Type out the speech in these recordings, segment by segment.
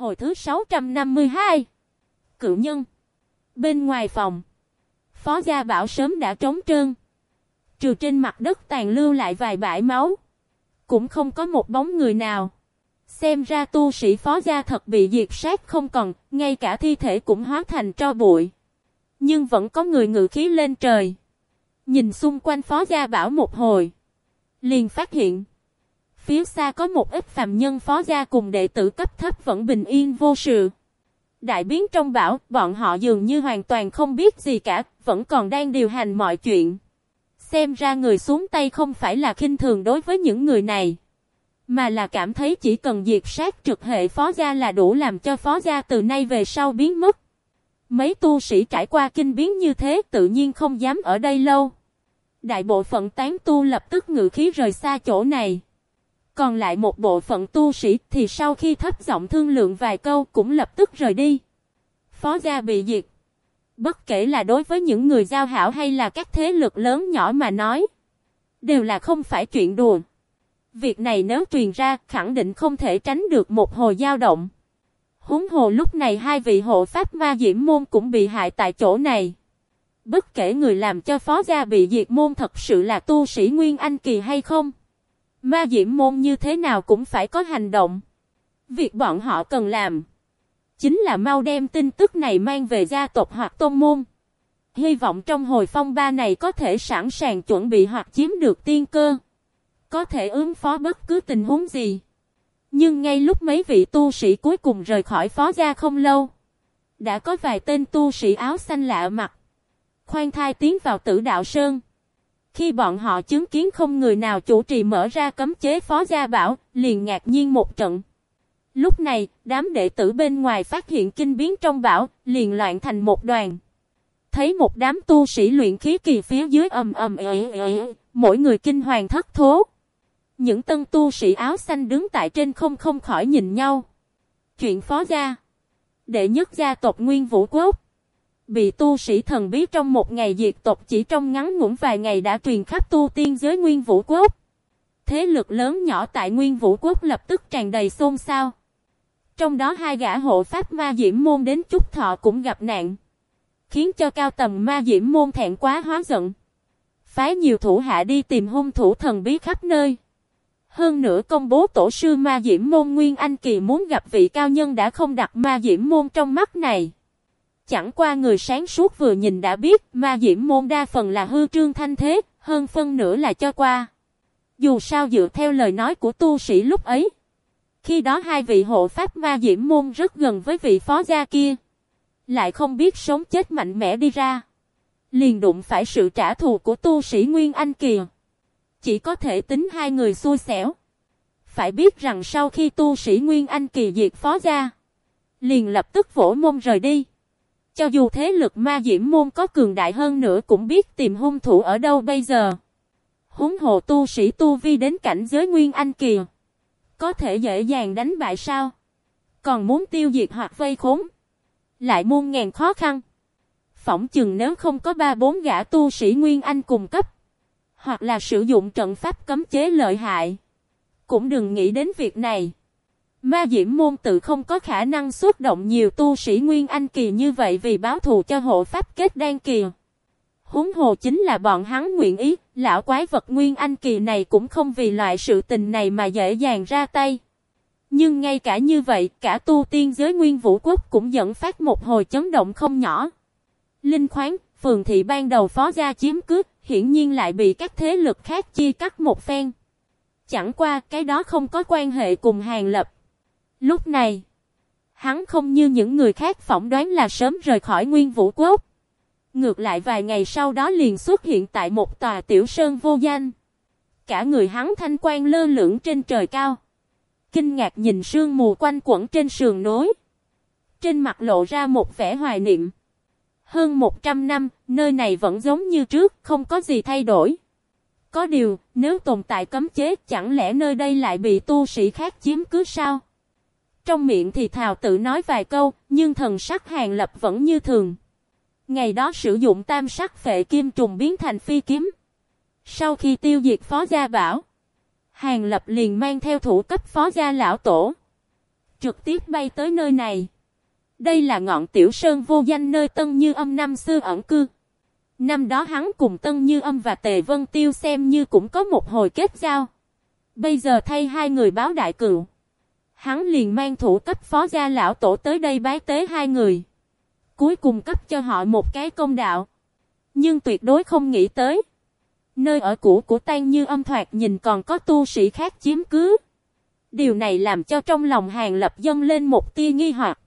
Hồi thứ 652 Cựu nhân Bên ngoài phòng Phó Gia Bảo sớm đã trống trơn Trừ trên mặt đất tàn lưu lại vài bãi máu Cũng không có một bóng người nào Xem ra tu sĩ phó gia thật bị diệt sát không còn, ngay cả thi thể cũng hóa thành tro bụi. Nhưng vẫn có người ngự khí lên trời. Nhìn xung quanh phó gia bảo một hồi. Liền phát hiện. Phía xa có một ít phàm nhân phó gia cùng đệ tử cấp thấp vẫn bình yên vô sự. Đại biến trong bảo, bọn họ dường như hoàn toàn không biết gì cả, vẫn còn đang điều hành mọi chuyện. Xem ra người xuống tay không phải là khinh thường đối với những người này. Mà là cảm thấy chỉ cần diệt sát trực hệ phó gia là đủ làm cho phó gia từ nay về sau biến mất. Mấy tu sĩ trải qua kinh biến như thế tự nhiên không dám ở đây lâu. Đại bộ phận tán tu lập tức ngự khí rời xa chỗ này. Còn lại một bộ phận tu sĩ thì sau khi thấp giọng thương lượng vài câu cũng lập tức rời đi. Phó gia bị diệt. Bất kể là đối với những người giao hảo hay là các thế lực lớn nhỏ mà nói. Đều là không phải chuyện đùa. Việc này nếu truyền ra, khẳng định không thể tránh được một hồi dao động. Húng hồ lúc này hai vị hộ pháp ma diễm môn cũng bị hại tại chỗ này. Bất kể người làm cho phó gia bị diệt môn thật sự là tu sĩ Nguyên Anh Kỳ hay không. Ma diễm môn như thế nào cũng phải có hành động. Việc bọn họ cần làm. Chính là mau đem tin tức này mang về gia tộc hoặc tôn môn. Hy vọng trong hồi phong ba này có thể sẵn sàng chuẩn bị hoặc chiếm được tiên cơ có thể ứng phó bất cứ tình huống gì. Nhưng ngay lúc mấy vị tu sĩ cuối cùng rời khỏi phó gia không lâu, đã có vài tên tu sĩ áo xanh lạ mặt, khoan thai tiến vào tử đạo sơn. Khi bọn họ chứng kiến không người nào chủ trì mở ra cấm chế phó gia bảo, liền ngạc nhiên một trận. Lúc này, đám đệ tử bên ngoài phát hiện kinh biến trong bảo, liền loạn thành một đoàn. Thấy một đám tu sĩ luyện khí kỳ phía dưới ầm ầm ế ế, mỗi người kinh hoàng thất thố. Những tân tu sĩ áo xanh đứng tại trên không không khỏi nhìn nhau. Chuyện phó gia. Đệ nhất gia tộc Nguyên Vũ Quốc. Bị tu sĩ thần bí trong một ngày diệt tộc chỉ trong ngắn ngủn vài ngày đã truyền khắp tu tiên giới Nguyên Vũ Quốc. Thế lực lớn nhỏ tại Nguyên Vũ Quốc lập tức tràn đầy xôn xao. Trong đó hai gã hộ pháp ma diễm môn đến chút thọ cũng gặp nạn. Khiến cho cao tầm ma diễm môn thẹn quá hóa giận. Phái nhiều thủ hạ đi tìm hung thủ thần bí khắp nơi. Hơn nữa công bố tổ sư ma diễm môn Nguyên Anh Kỳ muốn gặp vị cao nhân đã không đặt ma diễm môn trong mắt này. Chẳng qua người sáng suốt vừa nhìn đã biết ma diễm môn đa phần là hư trương thanh thế, hơn phân nửa là cho qua. Dù sao dựa theo lời nói của tu sĩ lúc ấy. Khi đó hai vị hộ pháp ma diễm môn rất gần với vị phó gia kia. Lại không biết sống chết mạnh mẽ đi ra. Liền đụng phải sự trả thù của tu sĩ Nguyên Anh kiều, Chỉ có thể tính hai người xui xẻo. Phải biết rằng sau khi tu sĩ Nguyên Anh kỳ diệt phó gia, liền lập tức vỗ môn rời đi. Cho dù thế lực ma diễm môn có cường đại hơn nữa cũng biết tìm hung thủ ở đâu bây giờ. Húng hồ tu sĩ tu vi đến cảnh giới Nguyên Anh kìa. Có thể dễ dàng đánh bại sao? Còn muốn tiêu diệt hoặc vây khốn. Lại muôn ngàn khó khăn. Phỏng chừng nếu không có ba bốn gã tu sĩ Nguyên Anh cùng cấp, hoặc là sử dụng trận pháp cấm chế lợi hại. Cũng đừng nghĩ đến việc này. Ma Diễm môn tự không có khả năng xuất động nhiều tu sĩ Nguyên Anh kỳ như vậy vì báo thù cho hộ pháp kết đan kỳ. Húng hồ chính là bọn hắn nguyện ý, lão quái vật Nguyên Anh kỳ này cũng không vì loại sự tình này mà dễ dàng ra tay. Nhưng ngay cả như vậy, cả tu tiên giới Nguyên Vũ Quốc cũng dẫn phát một hồi chấn động không nhỏ. Linh khoáng, phường thị ban đầu phó gia chiếm cướp, hiển nhiên lại bị các thế lực khác chia cắt một phen. Chẳng qua cái đó không có quan hệ cùng hàng lập. Lúc này, hắn không như những người khác phỏng đoán là sớm rời khỏi nguyên vũ quốc. Ngược lại vài ngày sau đó liền xuất hiện tại một tòa tiểu sơn vô danh. Cả người hắn thanh quan lơ lửng trên trời cao. Kinh ngạc nhìn sương mù quanh quẩn trên sườn nối. Trên mặt lộ ra một vẻ hoài niệm. Hơn 100 năm, nơi này vẫn giống như trước, không có gì thay đổi. Có điều, nếu tồn tại cấm chế, chẳng lẽ nơi đây lại bị tu sĩ khác chiếm cứ sao? Trong miệng thì thào tự nói vài câu, nhưng thần sắc hàng lập vẫn như thường. Ngày đó sử dụng tam sắc phệ kim trùng biến thành phi kiếm. Sau khi tiêu diệt phó gia bảo, hàng lập liền mang theo thủ cấp phó gia lão tổ. trực tiếp bay tới nơi này. Đây là ngọn tiểu sơn vô danh nơi Tân Như Âm năm xưa ẩn cư. Năm đó hắn cùng Tân Như Âm và Tề Vân Tiêu xem như cũng có một hồi kết giao. Bây giờ thay hai người báo đại cựu. Hắn liền mang thủ cấp phó gia lão tổ tới đây bái tế hai người. Cuối cùng cấp cho họ một cái công đạo. Nhưng tuyệt đối không nghĩ tới. Nơi ở cũ của tan như âm thoạt nhìn còn có tu sĩ khác chiếm cứ. Điều này làm cho trong lòng hàng lập dâng lên một tia nghi hoặc.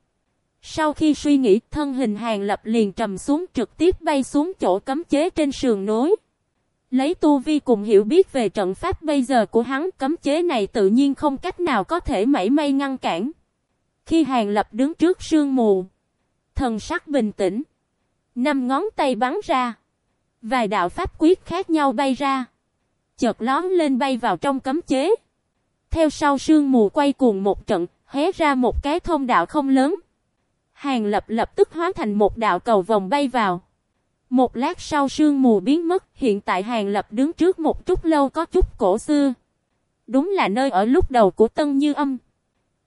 Sau khi suy nghĩ, thân hình hàng lập liền trầm xuống trực tiếp bay xuống chỗ cấm chế trên sườn núi. Lấy tu vi cùng hiểu biết về trận pháp bây giờ của hắn cấm chế này tự nhiên không cách nào có thể mảy may ngăn cản. Khi hàng lập đứng trước sương mù. Thần sắc bình tĩnh. Năm ngón tay bắn ra. Vài đạo pháp quyết khác nhau bay ra. Chợt lón lên bay vào trong cấm chế. Theo sau sương mù quay cuồng một trận, hé ra một cái thông đạo không lớn. Hàng lập lập tức hóa thành một đạo cầu vòng bay vào. Một lát sau sương mù biến mất, hiện tại hàng lập đứng trước một chút lâu có chút cổ xưa. Đúng là nơi ở lúc đầu của Tân Như Âm.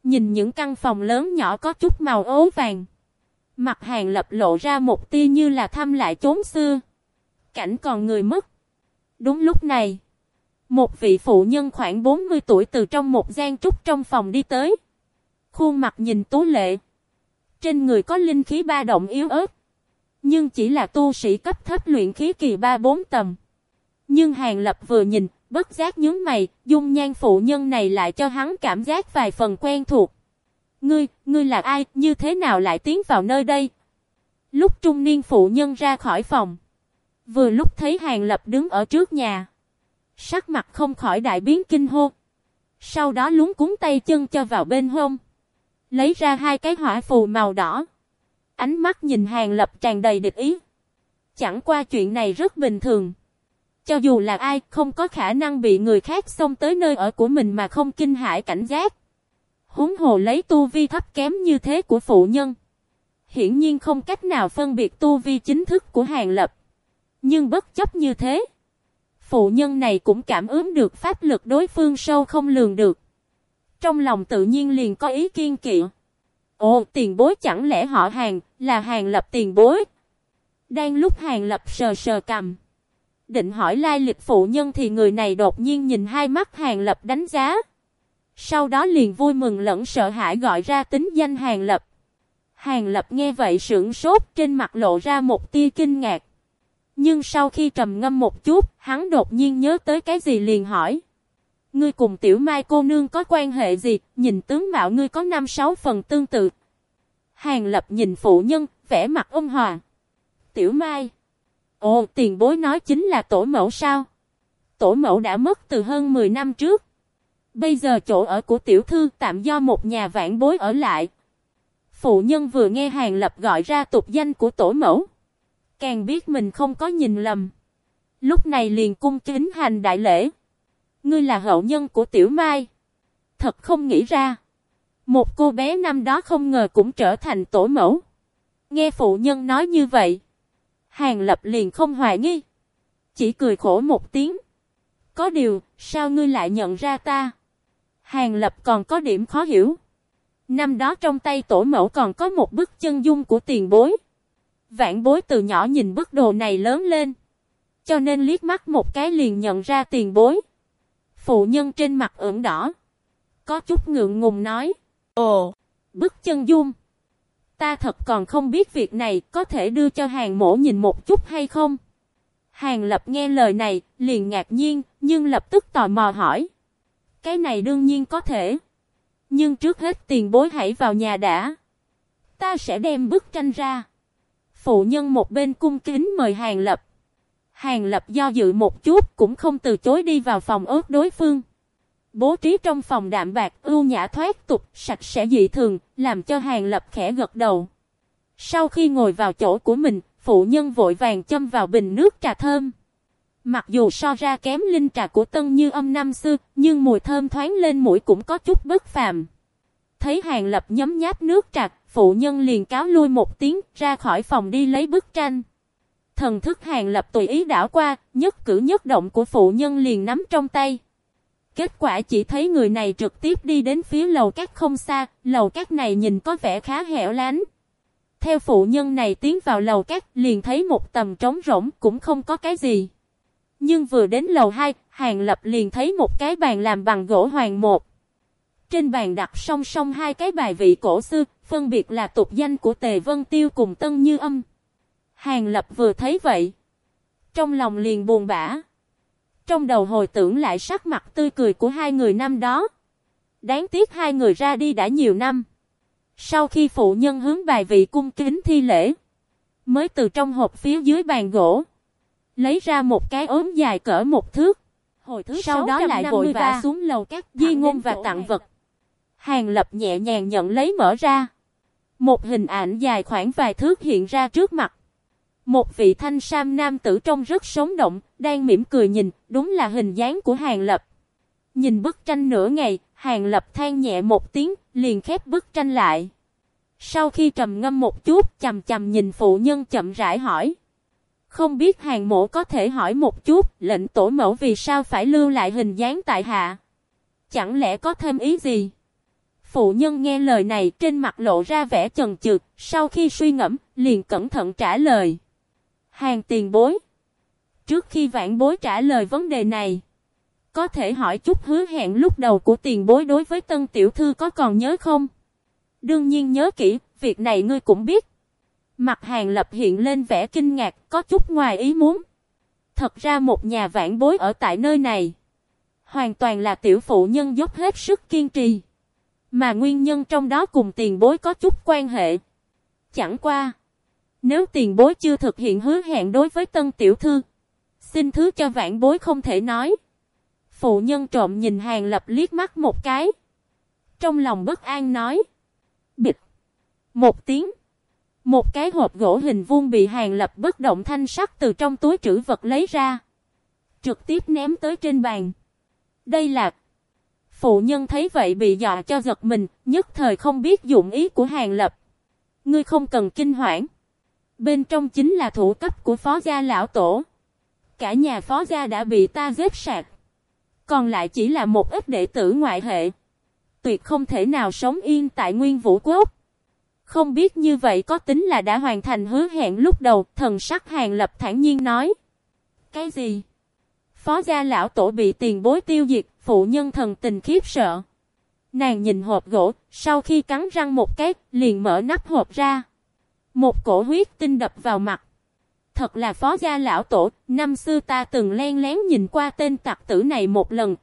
Nhìn những căn phòng lớn nhỏ có chút màu ố vàng. Mặt hàng lập lộ ra một tia như là thăm lại chốn xưa. Cảnh còn người mất. Đúng lúc này. Một vị phụ nhân khoảng 40 tuổi từ trong một gian trúc trong phòng đi tới. Khuôn mặt nhìn tú lệ. Trên người có linh khí ba động yếu ớt. Nhưng chỉ là tu sĩ cấp thấp luyện khí kỳ 3-4 tầm. Nhưng Hàng Lập vừa nhìn, bất giác nhướng mày, dung nhan phụ nhân này lại cho hắn cảm giác vài phần quen thuộc. Ngươi, ngươi là ai, như thế nào lại tiến vào nơi đây? Lúc trung niên phụ nhân ra khỏi phòng. Vừa lúc thấy Hàng Lập đứng ở trước nhà. Sắc mặt không khỏi đại biến kinh hô. Sau đó lúng cúng tay chân cho vào bên hông. Lấy ra hai cái hỏa phù màu đỏ. Ánh mắt nhìn Hàng Lập tràn đầy địch ý. Chẳng qua chuyện này rất bình thường. Cho dù là ai, không có khả năng bị người khác xông tới nơi ở của mình mà không kinh hãi cảnh giác. Húng hồ lấy tu vi thấp kém như thế của phụ nhân. Hiển nhiên không cách nào phân biệt tu vi chính thức của Hàng Lập. Nhưng bất chấp như thế. Phụ nhân này cũng cảm ứng được pháp lực đối phương sâu không lường được. Trong lòng tự nhiên liền có ý kiên kỵ. Ồ, tiền bối chẳng lẽ họ hàng, là hàng lập tiền bối? Đang lúc hàng lập sờ sờ cầm. Định hỏi lai lịch phụ nhân thì người này đột nhiên nhìn hai mắt hàng lập đánh giá. Sau đó liền vui mừng lẫn sợ hãi gọi ra tính danh hàng lập. Hàng lập nghe vậy sững sốt trên mặt lộ ra một tia kinh ngạc. Nhưng sau khi trầm ngâm một chút, hắn đột nhiên nhớ tới cái gì liền hỏi. Ngươi cùng tiểu mai cô nương có quan hệ gì, nhìn tướng mạo ngươi có 5-6 phần tương tự. Hàng lập nhìn phụ nhân, vẽ mặt ông hòa. Tiểu mai. Ồ, tiền bối nói chính là tổ mẫu sao? Tổ mẫu đã mất từ hơn 10 năm trước. Bây giờ chỗ ở của tiểu thư tạm do một nhà vãn bối ở lại. Phụ nhân vừa nghe hàng lập gọi ra tục danh của tổ mẫu. Càng biết mình không có nhìn lầm. Lúc này liền cung kính hành đại lễ. Ngươi là hậu nhân của Tiểu Mai. Thật không nghĩ ra. Một cô bé năm đó không ngờ cũng trở thành tổ mẫu. Nghe phụ nhân nói như vậy. Hàng lập liền không hoài nghi. Chỉ cười khổ một tiếng. Có điều, sao ngươi lại nhận ra ta? Hàng lập còn có điểm khó hiểu. Năm đó trong tay tổ mẫu còn có một bức chân dung của tiền bối. Vạn bối từ nhỏ nhìn bức đồ này lớn lên. Cho nên liếc mắt một cái liền nhận ra tiền bối. Phụ nhân trên mặt ửng đỏ. Có chút ngượng ngùng nói. Ồ, bức chân dung. Ta thật còn không biết việc này có thể đưa cho hàng mổ nhìn một chút hay không? Hàng lập nghe lời này, liền ngạc nhiên, nhưng lập tức tò mò hỏi. Cái này đương nhiên có thể. Nhưng trước hết tiền bối hãy vào nhà đã. Ta sẽ đem bức tranh ra. Phụ nhân một bên cung kính mời Hàng Lập. Hàng Lập do dự một chút cũng không từ chối đi vào phòng ớt đối phương. Bố trí trong phòng đạm bạc ưu nhã thoát tục, sạch sẽ dị thường, làm cho Hàng Lập khẽ gật đầu. Sau khi ngồi vào chỗ của mình, phụ nhân vội vàng châm vào bình nước trà thơm. Mặc dù so ra kém linh trà của tân như âm năm xưa, nhưng mùi thơm thoáng lên mũi cũng có chút bất phàm. Thấy Hàng Lập nhấm nháp nước trà, phụ nhân liền cáo lui một tiếng, ra khỏi phòng đi lấy bức tranh. Thần thức hàng lập tùy ý đảo qua, nhất cử nhất động của phụ nhân liền nắm trong tay. Kết quả chỉ thấy người này trực tiếp đi đến phía lầu các không xa, lầu các này nhìn có vẻ khá hẻo lánh. Theo phụ nhân này tiến vào lầu các, liền thấy một tầm trống rỗng cũng không có cái gì. Nhưng vừa đến lầu 2, Hàng Lập liền thấy một cái bàn làm bằng gỗ hoàng một. Trên bàn đặt song song hai cái bài vị cổ xưa, phân biệt là tục danh của Tề Vân Tiêu cùng Tân Như Âm. Hàng Lập vừa thấy vậy, trong lòng liền buồn bã. Trong đầu hồi tưởng lại sắc mặt tươi cười của hai người năm đó. Đáng tiếc hai người ra đi đã nhiều năm. Sau khi phụ nhân hướng bài vị cung kính thi lễ, mới từ trong hộp phía dưới bàn gỗ, lấy ra một cái ốm dài cỡ một thước. Hồi thứ sau đó lại vội vã xuống lầu các di ngôn và tặng vật. Hàng lập nhẹ nhàng nhận lấy mở ra. Một hình ảnh dài khoảng vài thước hiện ra trước mặt. Một vị thanh sam nam tử trông rất sống động, đang mỉm cười nhìn, đúng là hình dáng của Hàng Lập. Nhìn bức tranh nửa ngày, Hàng Lập than nhẹ một tiếng, liền khép bức tranh lại. Sau khi trầm ngâm một chút, chầm chầm nhìn phụ nhân chậm rãi hỏi. Không biết hàng mộ có thể hỏi một chút, lệnh tổ mẫu vì sao phải lưu lại hình dáng tại hạ? Chẳng lẽ có thêm ý gì? Phụ nhân nghe lời này trên mặt lộ ra vẻ chần chừ, sau khi suy ngẫm, liền cẩn thận trả lời. Hàng tiền bối. Trước khi vạn bối trả lời vấn đề này, có thể hỏi chút hứa hẹn lúc đầu của tiền bối đối với tân tiểu thư có còn nhớ không? Đương nhiên nhớ kỹ, việc này ngươi cũng biết. Mặt hàng lập hiện lên vẻ kinh ngạc, có chút ngoài ý muốn. Thật ra một nhà vạn bối ở tại nơi này. Hoàn toàn là tiểu phụ nhân dốc hết sức kiên trì. Mà nguyên nhân trong đó cùng tiền bối có chút quan hệ. Chẳng qua. Nếu tiền bối chưa thực hiện hứa hẹn đối với tân tiểu thư. Xin thứ cho vạn bối không thể nói. Phụ nhân trộm nhìn hàng lập liếc mắt một cái. Trong lòng bất an nói. Bịch. Một tiếng. Một cái hộp gỗ hình vuông bị hàng lập bất động thanh sắc từ trong túi trữ vật lấy ra. Trực tiếp ném tới trên bàn. Đây là... Phụ nhân thấy vậy bị dọa cho giật mình, nhất thời không biết dụng ý của hàng lập. Ngươi không cần kinh hoảng. Bên trong chính là thủ cấp của phó gia lão tổ. Cả nhà phó gia đã bị ta giết sạc. Còn lại chỉ là một ít đệ tử ngoại hệ. Tuyệt không thể nào sống yên tại nguyên vũ quốc. Không biết như vậy có tính là đã hoàn thành hứa hẹn lúc đầu, thần sắc hàng lập thản nhiên nói. Cái gì? Phó gia lão tổ bị tiền bối tiêu diệt, phụ nhân thần tình khiếp sợ. Nàng nhìn hộp gỗ, sau khi cắn răng một cái, liền mở nắp hộp ra. Một cổ huyết tinh đập vào mặt. Thật là phó gia lão tổ, năm xưa ta từng len lén nhìn qua tên tặc tử này một lần,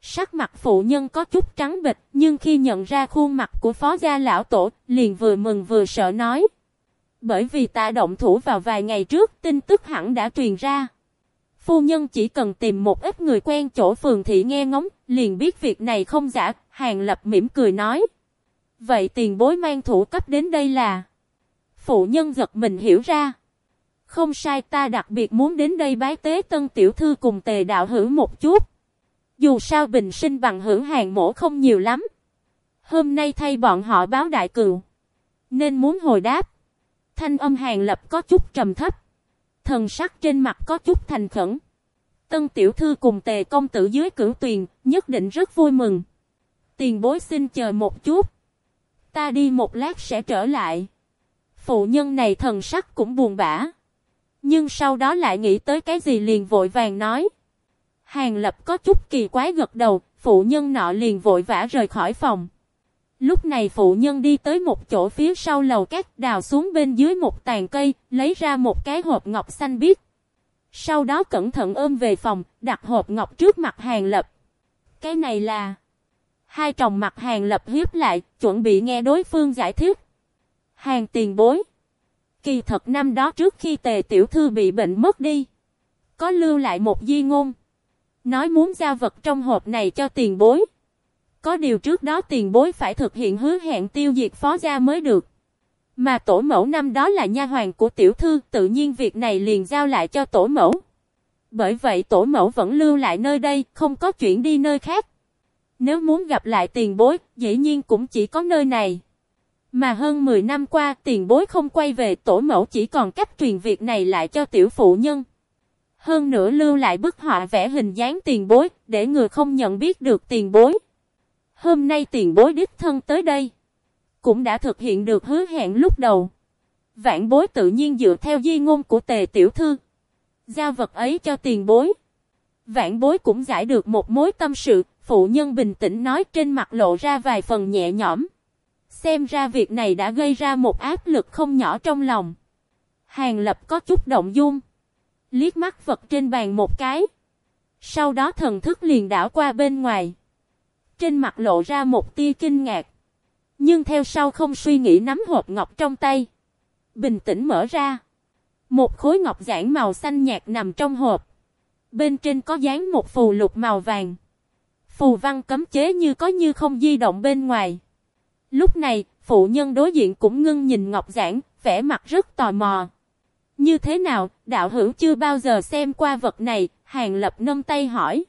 Sắc mặt phụ nhân có chút trắng bịch, nhưng khi nhận ra khuôn mặt của phó gia lão tổ, liền vừa mừng vừa sợ nói. Bởi vì ta động thủ vào vài ngày trước, tin tức hẳn đã truyền ra. Phu nhân chỉ cần tìm một ít người quen chỗ phường thị nghe ngóng, liền biết việc này không giả, hàng lập mỉm cười nói. Vậy tiền bối mang thủ cấp đến đây là... Phụ nhân giật mình hiểu ra. Không sai ta đặc biệt muốn đến đây bái tế tân tiểu thư cùng tề đạo hữu một chút. Dù sao bình sinh bằng hữu hàng mổ không nhiều lắm. Hôm nay thay bọn họ báo đại cừu. Nên muốn hồi đáp. Thanh âm hàng lập có chút trầm thấp. Thần sắc trên mặt có chút thành khẩn. Tân tiểu thư cùng tề công tử dưới cửu tuyền, nhất định rất vui mừng. Tiền bối xin chờ một chút. Ta đi một lát sẽ trở lại. Phụ nhân này thần sắc cũng buồn bã. Nhưng sau đó lại nghĩ tới cái gì liền vội vàng nói. Hàng lập có chút kỳ quái gật đầu, phụ nhân nọ liền vội vã rời khỏi phòng. Lúc này phụ nhân đi tới một chỗ phía sau lầu cát đào xuống bên dưới một tàn cây, lấy ra một cái hộp ngọc xanh biếc. Sau đó cẩn thận ôm về phòng, đặt hộp ngọc trước mặt hàng lập. Cái này là... Hai tròng mặt hàng lập hiếp lại, chuẩn bị nghe đối phương giải thích. Hàng tiền bối. Kỳ thật năm đó trước khi tề tiểu thư bị bệnh mất đi. Có lưu lại một di ngôn. Nói muốn giao vật trong hộp này cho tiền bối. Có điều trước đó tiền bối phải thực hiện hứa hẹn tiêu diệt phó gia mới được. Mà tổ mẫu năm đó là nha hoàng của tiểu thư, tự nhiên việc này liền giao lại cho tổ mẫu. Bởi vậy tổ mẫu vẫn lưu lại nơi đây, không có chuyển đi nơi khác. Nếu muốn gặp lại tiền bối, dĩ nhiên cũng chỉ có nơi này. Mà hơn 10 năm qua tiền bối không quay về tổ mẫu chỉ còn cách truyền việc này lại cho tiểu phụ nhân. Hơn nữa lưu lại bức họa vẽ hình dáng tiền bối, để người không nhận biết được tiền bối. Hôm nay tiền bối đích thân tới đây. Cũng đã thực hiện được hứa hẹn lúc đầu. Vạn bối tự nhiên dựa theo di ngôn của tề tiểu thư. Giao vật ấy cho tiền bối. Vạn bối cũng giải được một mối tâm sự, phụ nhân bình tĩnh nói trên mặt lộ ra vài phần nhẹ nhõm. Xem ra việc này đã gây ra một áp lực không nhỏ trong lòng. Hàng lập có chút động dung. Liếc mắt vật trên bàn một cái. Sau đó thần thức liền đảo qua bên ngoài. Trên mặt lộ ra một tia kinh ngạc. Nhưng theo sau không suy nghĩ nắm hộp ngọc trong tay. Bình tĩnh mở ra. Một khối ngọc giản màu xanh nhạt nằm trong hộp. Bên trên có dán một phù lục màu vàng. Phù văn cấm chế như có như không di động bên ngoài. Lúc này, phụ nhân đối diện cũng ngưng nhìn ngọc giản, vẻ mặt rất tò mò. Như thế nào, đạo hữu chưa bao giờ xem qua vật này, hàng lập nâng tay hỏi.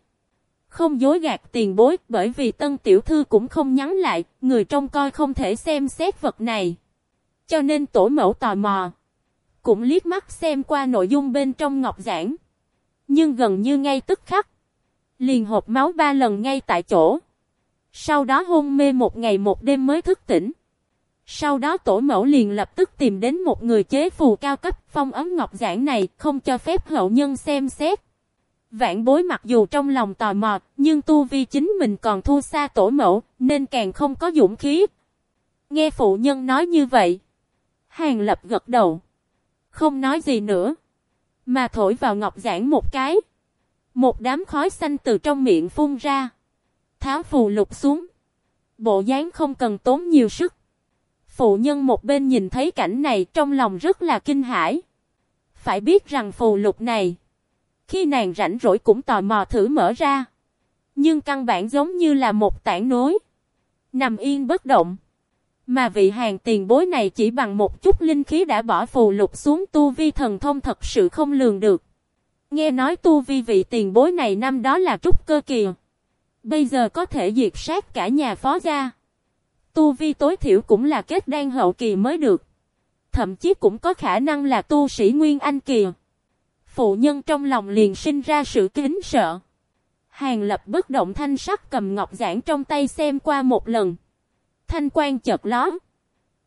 Không dối gạt tiền bối, bởi vì tân tiểu thư cũng không nhắn lại, người trong coi không thể xem xét vật này. Cho nên tổ mẫu tò mò. Cũng liếc mắt xem qua nội dung bên trong ngọc giảng. Nhưng gần như ngay tức khắc. Liền hộp máu ba lần ngay tại chỗ. Sau đó hôn mê một ngày một đêm mới thức tỉnh. Sau đó tổ mẫu liền lập tức tìm đến một người chế phù cao cấp phong ấm ngọc giản này không cho phép hậu nhân xem xét. Vạn bối mặc dù trong lòng tò mò, nhưng tu vi chính mình còn thua xa tổ mẫu, nên càng không có dũng khí. Nghe phụ nhân nói như vậy. Hàng lập gật đầu. Không nói gì nữa. Mà thổi vào ngọc giản một cái. Một đám khói xanh từ trong miệng phun ra. Tháo phù lục xuống. Bộ dáng không cần tốn nhiều sức. Phụ nhân một bên nhìn thấy cảnh này trong lòng rất là kinh hãi. Phải biết rằng phù lục này. Khi nàng rảnh rỗi cũng tò mò thử mở ra. Nhưng căn bản giống như là một tảng nối. Nằm yên bất động. Mà vị hàng tiền bối này chỉ bằng một chút linh khí đã bỏ phù lục xuống tu vi thần thông thật sự không lường được. Nghe nói tu vi vị tiền bối này năm đó là trúc cơ kìa. Bây giờ có thể diệt sát cả nhà phó gia. Tu vi tối thiểu cũng là kết đan hậu kỳ mới được. Thậm chí cũng có khả năng là tu sĩ Nguyên Anh kỳ. Phụ nhân trong lòng liền sinh ra sự kính sợ. Hàng lập bất động thanh sắc cầm ngọc giản trong tay xem qua một lần. Thanh quan chợt ló.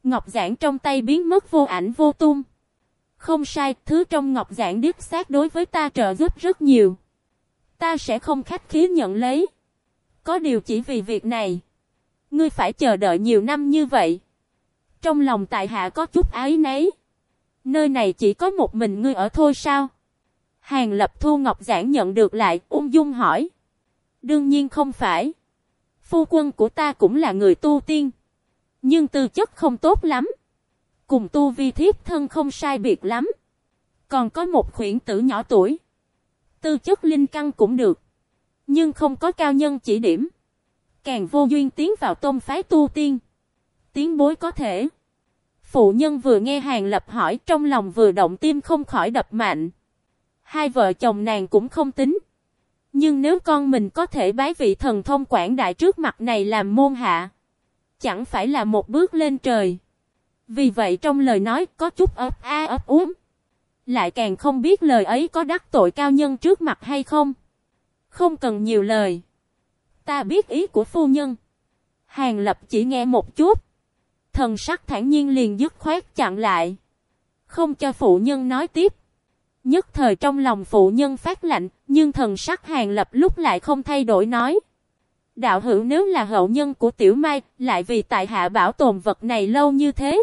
Ngọc giản trong tay biến mất vô ảnh vô tung. Không sai, thứ trong ngọc giản điếp xác đối với ta trợ giúp rất nhiều. Ta sẽ không khách khí nhận lấy. Có điều chỉ vì việc này. Ngươi phải chờ đợi nhiều năm như vậy. Trong lòng tại hạ có chút ái nấy. Nơi này chỉ có một mình ngươi ở thôi sao? Hàng lập thu ngọc giảng nhận được lại, ung dung hỏi. Đương nhiên không phải. Phu quân của ta cũng là người tu tiên. Nhưng tư chất không tốt lắm. Cùng tu vi thiếp thân không sai biệt lắm. Còn có một khuyển tử nhỏ tuổi. Tư chất linh căn cũng được. Nhưng không có cao nhân chỉ điểm. Càng vô duyên tiến vào tôn phái tu tiên. Tiến bối có thể. Phụ nhân vừa nghe hàng lập hỏi trong lòng vừa động tim không khỏi đập mạnh. Hai vợ chồng nàng cũng không tính. Nhưng nếu con mình có thể bái vị thần thông quảng đại trước mặt này làm môn hạ. Chẳng phải là một bước lên trời. Vì vậy trong lời nói có chút ấp a ấp úm Lại càng không biết lời ấy có đắc tội cao nhân trước mặt hay không. Không cần nhiều lời. Ta biết ý của phu nhân. Hàng lập chỉ nghe một chút. Thần sắc thản nhiên liền dứt khoát chặn lại. Không cho phụ nhân nói tiếp. Nhất thời trong lòng phụ nhân phát lạnh, nhưng thần sắc hàng lập lúc lại không thay đổi nói. Đạo hữu nếu là hậu nhân của tiểu mai, lại vì tại hạ bảo tồn vật này lâu như thế.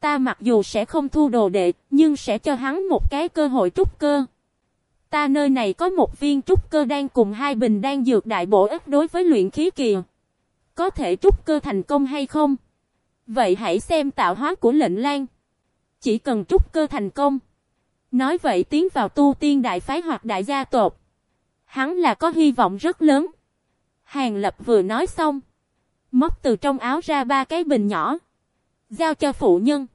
Ta mặc dù sẽ không thu đồ đệ, nhưng sẽ cho hắn một cái cơ hội trúc cơ. Ta nơi này có một viên trúc cơ đang cùng hai bình đang dược đại bổ ích đối với luyện khí kìa. Có thể trúc cơ thành công hay không? Vậy hãy xem tạo hóa của lệnh lan. Chỉ cần trúc cơ thành công. Nói vậy tiến vào tu tiên đại phái hoặc đại gia tộc. Hắn là có hy vọng rất lớn. Hàng lập vừa nói xong. Móc từ trong áo ra ba cái bình nhỏ. Giao cho phụ nhân.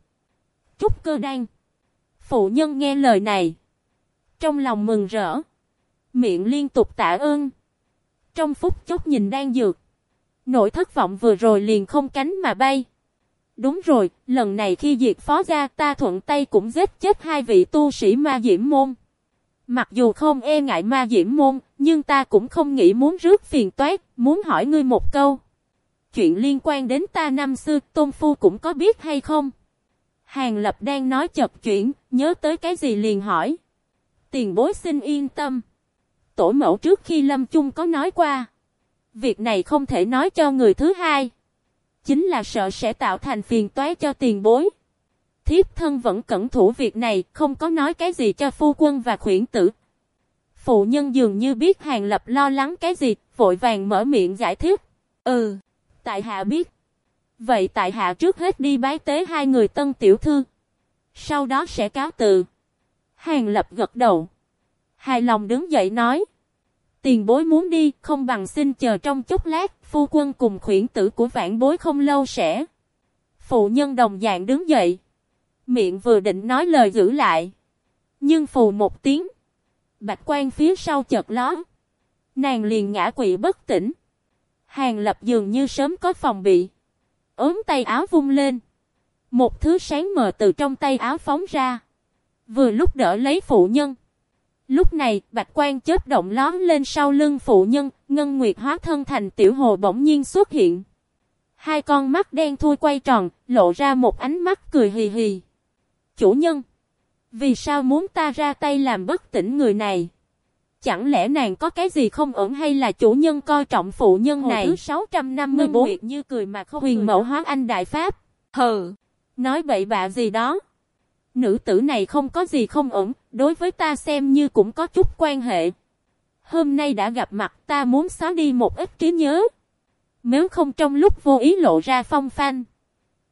Trúc cơ đan. Phụ nhân nghe lời này. Trong lòng mừng rỡ. Miệng liên tục tạ ơn. Trong phút chốc nhìn đang dược. Nỗi thất vọng vừa rồi liền không cánh mà bay. Đúng rồi, lần này khi diệt phó gia ta thuận tay cũng giết chết hai vị tu sĩ ma diễm môn. Mặc dù không e ngại ma diễm môn, nhưng ta cũng không nghĩ muốn rước phiền toát, muốn hỏi ngươi một câu. Chuyện liên quan đến ta năm xưa, Tôn Phu cũng có biết hay không? Hàng Lập đang nói chập chuyện, nhớ tới cái gì liền hỏi. Tiền bối xin yên tâm. Tổ mẫu trước khi Lâm Chung có nói qua. Việc này không thể nói cho người thứ hai. Chính là sợ sẽ tạo thành phiền toái cho tiền bối. Thiếp thân vẫn cẩn thủ việc này, không có nói cái gì cho phu quân và khuyển tử. Phụ nhân dường như biết Hàng Lập lo lắng cái gì, vội vàng mở miệng giải thích. Ừ, tại hạ biết. Vậy tại hạ trước hết đi bái tế hai người tân tiểu thư. Sau đó sẽ cáo từ. Hàng Lập gật đầu. Hài lòng đứng dậy nói. Tiền bối muốn đi, không bằng xin chờ trong chốc lát, phu quân cùng khuyển tử của vãn bối không lâu sẽ. Phụ nhân đồng dạng đứng dậy. Miệng vừa định nói lời giữ lại. Nhưng phù một tiếng. Bạch quan phía sau chợt ló. Nàng liền ngã quỵ bất tỉnh. Hàng lập dường như sớm có phòng bị. ốm tay áo vung lên. Một thứ sáng mờ từ trong tay áo phóng ra. Vừa lúc đỡ lấy phụ nhân. Lúc này, bạch quan chớp động lón lên sau lưng phụ nhân, ngân nguyệt hóa thân thành tiểu hồ bỗng nhiên xuất hiện. Hai con mắt đen thui quay tròn, lộ ra một ánh mắt cười hì hì. Chủ nhân, vì sao muốn ta ra tay làm bất tỉnh người này? Chẳng lẽ nàng có cái gì không ổn hay là chủ nhân coi trọng phụ nhân này? Hồ thứ 654 Nguyệt như cười mà không huyền mẫu hóa anh đại pháp. Hừ, nói bậy bạ gì đó. Nữ tử này không có gì không ổn, đối với ta xem như cũng có chút quan hệ. Hôm nay đã gặp mặt ta muốn xóa đi một ít trí nhớ. Nếu không trong lúc vô ý lộ ra phong phanh.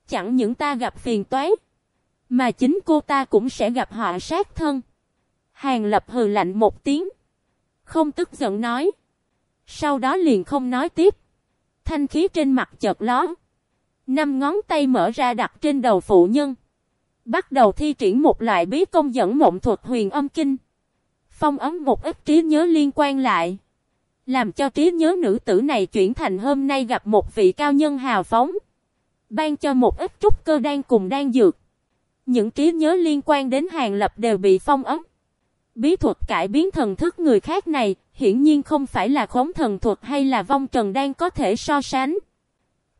Chẳng những ta gặp phiền toái. Mà chính cô ta cũng sẽ gặp họa sát thân. Hàng lập hừ lạnh một tiếng. Không tức giận nói. Sau đó liền không nói tiếp. Thanh khí trên mặt chợt ló. Năm ngón tay mở ra đặt trên đầu phụ nhân. Bắt đầu thi triển một loại bí công dẫn mộng thuật huyền âm kinh. Phong ấm một ít trí nhớ liên quan lại. Làm cho trí nhớ nữ tử này chuyển thành hôm nay gặp một vị cao nhân hào phóng. Ban cho một ít trúc cơ đang cùng đang dược. Những trí nhớ liên quan đến hàng lập đều bị phong ấm. Bí thuật cải biến thần thức người khác này, hiển nhiên không phải là khống thần thuật hay là vong trần đang có thể so sánh.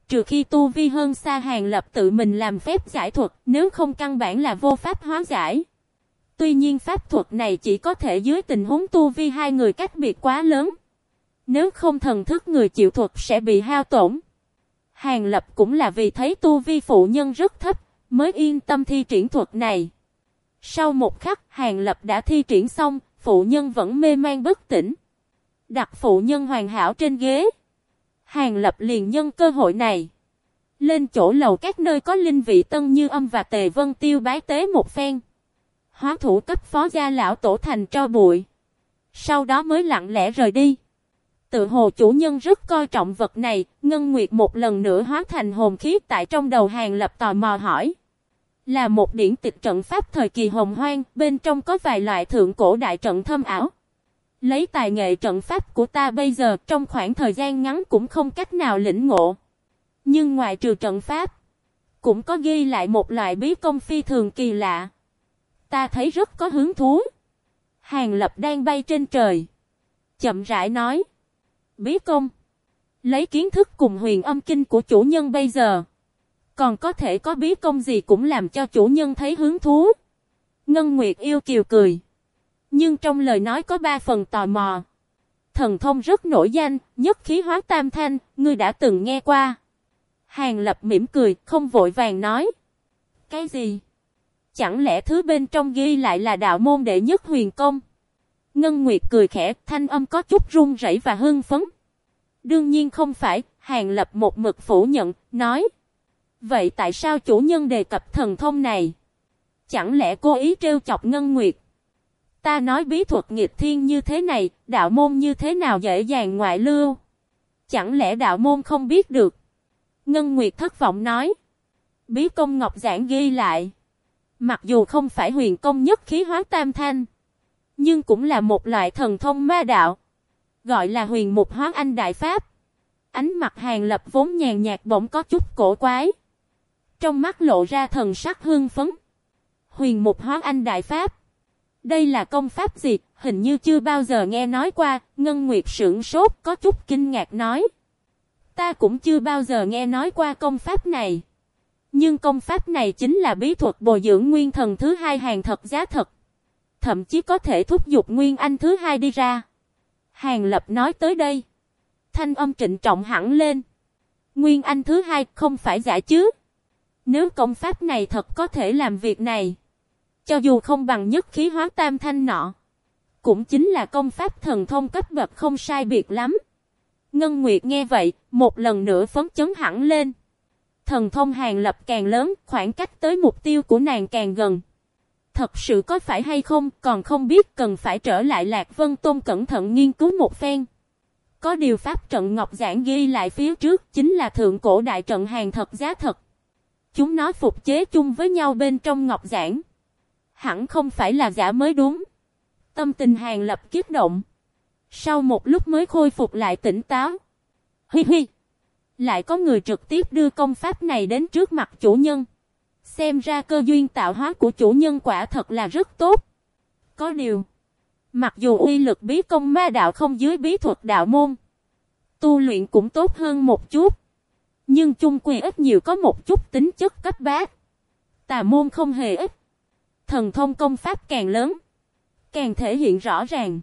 Trừ khi tu vi hơn xa hàng lập tự mình làm phép giải thuật, nếu không căn bản là vô pháp hóa giải. Tuy nhiên pháp thuật này chỉ có thể dưới tình huống tu vi hai người cách biệt quá lớn. Nếu không thần thức người chịu thuật sẽ bị hao tổn. Hàng lập cũng là vì thấy tu vi phụ nhân rất thấp, mới yên tâm thi triển thuật này. Sau một khắc, Hàng Lập đã thi triển xong, phụ nhân vẫn mê man bất tỉnh. Đặt phụ nhân hoàn hảo trên ghế. Hàng Lập liền nhân cơ hội này. Lên chỗ lầu các nơi có linh vị tân như âm và tề vân tiêu bái tế một phen. Hóa thủ cấp phó gia lão tổ thành cho bụi. Sau đó mới lặng lẽ rời đi. Tự hồ chủ nhân rất coi trọng vật này, Ngân Nguyệt một lần nữa hóa thành hồn khí tại trong đầu hàng lập tò mò hỏi. Là một điển tịch trận pháp thời kỳ hồng hoang, bên trong có vài loại thượng cổ đại trận thâm ảo. Lấy tài nghệ trận pháp của ta bây giờ trong khoảng thời gian ngắn cũng không cách nào lĩnh ngộ. Nhưng ngoài trừ trận pháp, cũng có ghi lại một loại bí công phi thường kỳ lạ. Ta thấy rất có hứng thú. Hàng lập đang bay trên trời. Chậm rãi nói. Bí công. Lấy kiến thức cùng huyền âm kinh của chủ nhân bây giờ. Còn có thể có bí công gì cũng làm cho chủ nhân thấy hứng thú. Ngân Nguyệt yêu kiều cười. Nhưng trong lời nói có ba phần tò mò. Thần thông rất nổi danh, nhất khí hóa tam thanh, ngươi đã từng nghe qua. Hàng lập mỉm cười, không vội vàng nói. Cái gì? Chẳng lẽ thứ bên trong ghi lại là đạo môn đệ nhất huyền công? Ngân Nguyệt cười khẽ, thanh âm có chút run rẩy và hưng phấn. Đương nhiên không phải, Hàng Lập một mực phủ nhận, nói. Vậy tại sao chủ nhân đề cập thần thông này? Chẳng lẽ cô ý trêu chọc Ngân Nguyệt? Ta nói bí thuật nghịch thiên như thế này, đạo môn như thế nào dễ dàng ngoại lưu? Chẳng lẽ đạo môn không biết được? Ngân Nguyệt thất vọng nói. Bí công ngọc giảng ghi lại. Mặc dù không phải huyền công nhất khí hóa tam thanh. Nhưng cũng là một loại thần thông ma đạo. Gọi là huyền mục hóa anh đại pháp. Ánh mặt hàng lập vốn nhàn nhạt bỗng có chút cổ quái. Trong mắt lộ ra thần sắc hương phấn. Huyền mục hóa anh đại pháp. Đây là công pháp gì, hình như chưa bao giờ nghe nói qua, Ngân Nguyệt Sưởng sốt có chút kinh ngạc nói. Ta cũng chưa bao giờ nghe nói qua công pháp này. Nhưng công pháp này chính là bí thuật bồi dưỡng nguyên thần thứ hai hàng thật giá thật. Thậm chí có thể thúc giục nguyên anh thứ hai đi ra. Hàng lập nói tới đây. Thanh âm trịnh trọng hẳn lên. Nguyên anh thứ hai không phải giả chứ. Nếu công pháp này thật có thể làm việc này. Cho dù không bằng nhất khí hóa tam thanh nọ. Cũng chính là công pháp thần thông cấp bậc không sai biệt lắm. Ngân Nguyệt nghe vậy, một lần nữa phấn chấn hẳn lên. Thần thông hàng lập càng lớn, khoảng cách tới mục tiêu của nàng càng gần. Thật sự có phải hay không, còn không biết cần phải trở lại Lạc Vân Tôn cẩn thận nghiên cứu một phen. Có điều pháp trận Ngọc Giảng ghi lại phía trước chính là thượng cổ đại trận hàng thật giá thật. Chúng nó phục chế chung với nhau bên trong Ngọc Giảng. Hẳn không phải là giả mới đúng. Tâm tình hàng lập kiếp động. Sau một lúc mới khôi phục lại tỉnh táo. Hi hi. Lại có người trực tiếp đưa công pháp này đến trước mặt chủ nhân. Xem ra cơ duyên tạo hóa của chủ nhân quả thật là rất tốt. Có điều. Mặc dù uy lực bí công ma đạo không dưới bí thuật đạo môn. Tu luyện cũng tốt hơn một chút. Nhưng chung quy ít nhiều có một chút tính chất cấp bát. Tà môn không hề ít. Thần thông công pháp càng lớn. Càng thể hiện rõ ràng.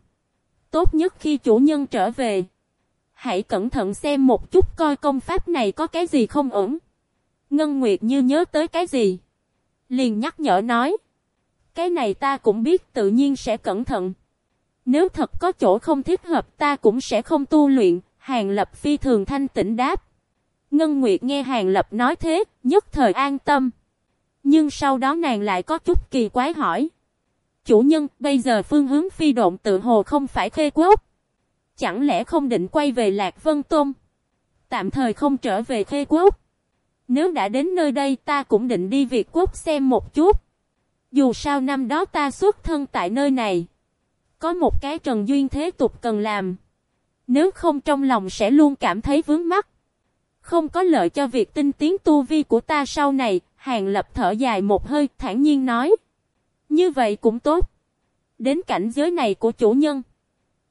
Tốt nhất khi chủ nhân trở về. Hãy cẩn thận xem một chút coi công pháp này có cái gì không ổn. Ngân Nguyệt như nhớ tới cái gì. Liền nhắc nhở nói. Cái này ta cũng biết tự nhiên sẽ cẩn thận. Nếu thật có chỗ không thích hợp ta cũng sẽ không tu luyện. Hàng Lập phi thường thanh tĩnh đáp. Ngân Nguyệt nghe Hàng Lập nói thế, nhất thời an tâm. Nhưng sau đó nàng lại có chút kỳ quái hỏi. Chủ nhân, bây giờ phương hướng phi độn tự hồ không phải khê quốc. Chẳng lẽ không định quay về Lạc Vân Tôn? Tạm thời không trở về khê quốc. Nếu đã đến nơi đây ta cũng định đi Việt Quốc xem một chút. Dù sao năm đó ta xuất thân tại nơi này. Có một cái trần duyên thế tục cần làm. Nếu không trong lòng sẽ luôn cảm thấy vướng mắc. Không có lợi cho việc tinh tiến tu vi của ta sau này. Hàng lập thở dài một hơi, thản nhiên nói. Như vậy cũng tốt. Đến cảnh giới này của chủ nhân.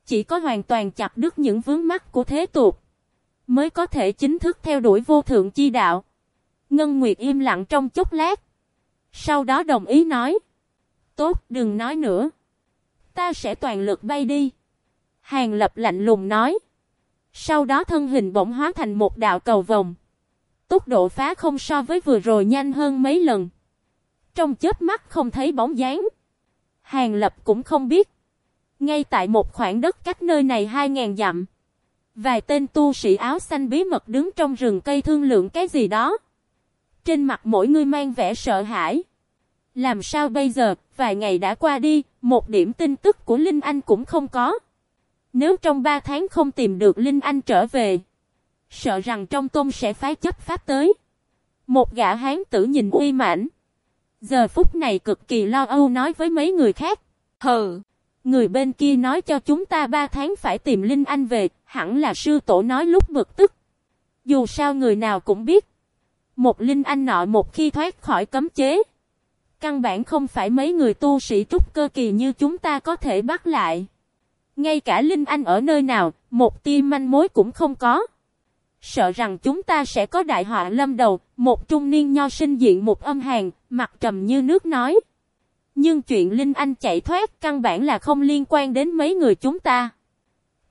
Chỉ có hoàn toàn chặt đứt những vướng mắc của thế tục. Mới có thể chính thức theo đuổi vô thượng chi đạo. Ngân Nguyệt im lặng trong chốc lát. Sau đó đồng ý nói. Tốt, đừng nói nữa. Ta sẽ toàn lực bay đi. Hàng lập lạnh lùng nói. Sau đó thân hình bỗng hóa thành một đạo cầu vòng. Tốc độ phá không so với vừa rồi nhanh hơn mấy lần. Trong chớp mắt không thấy bóng dáng. Hàng lập cũng không biết. Ngay tại một khoảng đất cách nơi này 2.000 dặm. Vài tên tu sĩ áo xanh bí mật đứng trong rừng cây thương lượng cái gì đó. Trên mặt mỗi người mang vẻ sợ hãi. Làm sao bây giờ, vài ngày đã qua đi, một điểm tin tức của Linh Anh cũng không có. Nếu trong ba tháng không tìm được Linh Anh trở về, sợ rằng trong tôn sẽ phái chấp pháp tới. Một gã hán tử nhìn uy mãnh. Giờ phút này cực kỳ lo âu nói với mấy người khác. Hừ, người bên kia nói cho chúng ta ba tháng phải tìm Linh Anh về, hẳn là sư tổ nói lúc bực tức. Dù sao người nào cũng biết. Một Linh Anh nọ một khi thoát khỏi cấm chế. Căn bản không phải mấy người tu sĩ trúc cơ kỳ như chúng ta có thể bắt lại. Ngay cả Linh Anh ở nơi nào, một tia manh mối cũng không có. Sợ rằng chúng ta sẽ có đại họa lâm đầu, một trung niên nho sinh diện một âm hàng, mặt trầm như nước nói. Nhưng chuyện Linh Anh chạy thoát căn bản là không liên quan đến mấy người chúng ta.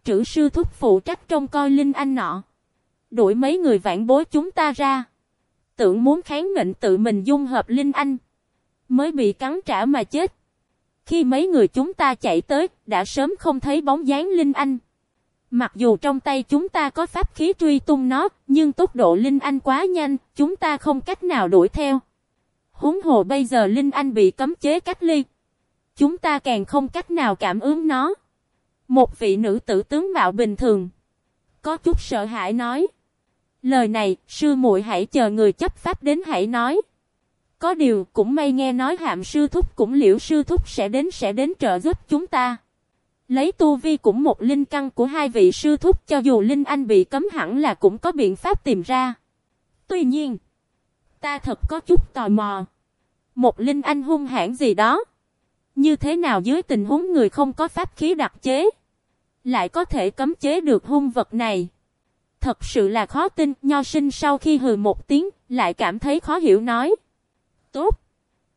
Trữ sư thúc phụ trách trông coi Linh Anh nọ. Đuổi mấy người vãn bối chúng ta ra. Tưởng muốn kháng mệnh tự mình dung hợp Linh Anh. Mới bị cắn trả mà chết. Khi mấy người chúng ta chạy tới, đã sớm không thấy bóng dáng Linh Anh. Mặc dù trong tay chúng ta có pháp khí truy tung nó, nhưng tốc độ Linh Anh quá nhanh, chúng ta không cách nào đuổi theo. Húng hồ bây giờ Linh Anh bị cấm chế cách ly. Chúng ta càng không cách nào cảm ứng nó. Một vị nữ tử tướng mạo bình thường. Có chút sợ hãi nói. Lời này, sư muội hãy chờ người chấp pháp đến hãy nói. Có điều, cũng may nghe nói hạm sư thúc cũng liễu sư thúc sẽ đến sẽ đến trợ giúp chúng ta. Lấy tu vi cũng một linh căn của hai vị sư thúc cho dù linh anh bị cấm hẳn là cũng có biện pháp tìm ra. Tuy nhiên, ta thật có chút tò mò. Một linh anh hung hãn gì đó. Như thế nào dưới tình huống người không có pháp khí đặc chế, lại có thể cấm chế được hung vật này? Thật sự là khó tin, nho sinh sau khi hừ một tiếng, lại cảm thấy khó hiểu nói. Tốt!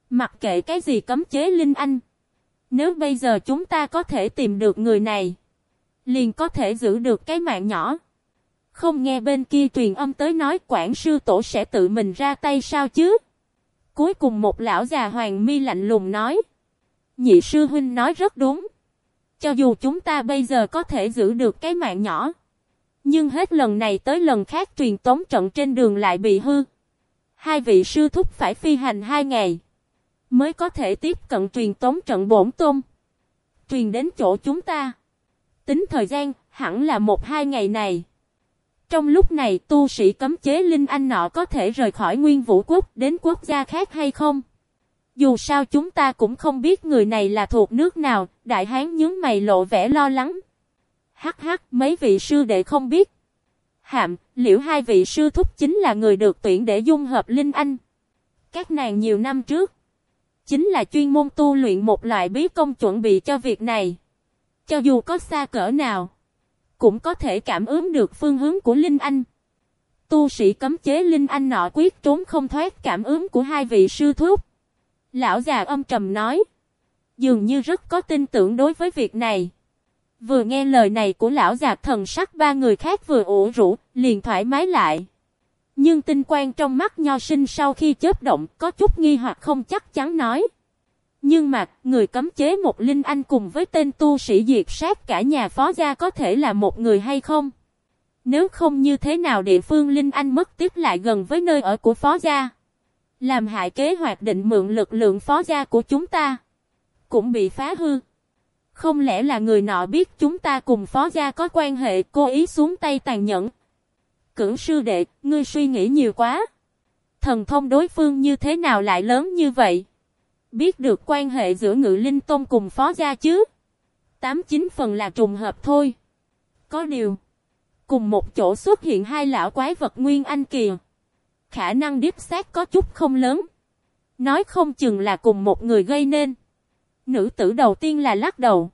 Mặc kệ cái gì cấm chế Linh Anh. Nếu bây giờ chúng ta có thể tìm được người này, liền có thể giữ được cái mạng nhỏ. Không nghe bên kia truyền âm tới nói quản sư tổ sẽ tự mình ra tay sao chứ? Cuối cùng một lão già hoàng mi lạnh lùng nói. Nhị sư huynh nói rất đúng. Cho dù chúng ta bây giờ có thể giữ được cái mạng nhỏ. Nhưng hết lần này tới lần khác truyền tống trận trên đường lại bị hư. Hai vị sư thúc phải phi hành hai ngày. Mới có thể tiếp cận truyền tống trận bổn tôm Truyền đến chỗ chúng ta. Tính thời gian, hẳn là một hai ngày này. Trong lúc này tu sĩ cấm chế Linh Anh nọ có thể rời khỏi nguyên vũ quốc đến quốc gia khác hay không? Dù sao chúng ta cũng không biết người này là thuộc nước nào, đại hán nhướng mày lộ vẻ lo lắng. Hắc hắc, mấy vị sư đệ không biết. Hạm, liệu hai vị sư thúc chính là người được tuyển để dung hợp Linh Anh. Các nàng nhiều năm trước, chính là chuyên môn tu luyện một loại bí công chuẩn bị cho việc này. Cho dù có xa cỡ nào, cũng có thể cảm ứng được phương hướng của Linh Anh. Tu sĩ cấm chế Linh Anh nọ quyết trốn không thoát cảm ứng của hai vị sư thúc. Lão già âm trầm nói. Dường như rất có tin tưởng đối với việc này. Vừa nghe lời này của lão già thần sắc ba người khác vừa ủ rũ, liền thoải mái lại. Nhưng tinh quang trong mắt nho sinh sau khi chớp động có chút nghi hoặc không chắc chắn nói. Nhưng mà, người cấm chế một linh anh cùng với tên tu sĩ diệt sát cả nhà phó gia có thể là một người hay không? Nếu không như thế nào địa phương linh anh mất tiếp lại gần với nơi ở của phó gia? Làm hại kế hoạch định mượn lực lượng phó gia của chúng ta. Cũng bị phá hư. Không lẽ là người nọ biết chúng ta cùng phó gia có quan hệ cố ý xuống tay tàn nhẫn. Cửu sư đệ, ngươi suy nghĩ nhiều quá. Thần thông đối phương như thế nào lại lớn như vậy? Biết được quan hệ giữa ngự linh tôn cùng phó gia chứ? Tám chín phần là trùng hợp thôi. Có điều. Cùng một chỗ xuất hiện hai lão quái vật nguyên anh kìa. Khả năng điếp xác có chút không lớn. Nói không chừng là cùng một người gây nên. Nữ tử đầu tiên là lắc đầu.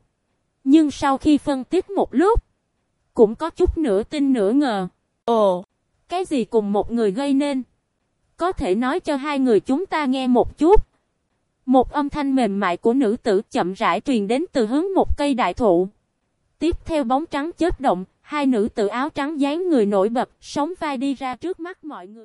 Nhưng sau khi phân tích một lúc. Cũng có chút nửa tin nửa ngờ. Ồ, cái gì cùng một người gây nên? Có thể nói cho hai người chúng ta nghe một chút. Một âm thanh mềm mại của nữ tử chậm rãi truyền đến từ hướng một cây đại thụ. Tiếp theo bóng trắng chớp động, hai nữ tử áo trắng dáng người nổi bật, sống vai đi ra trước mắt mọi người.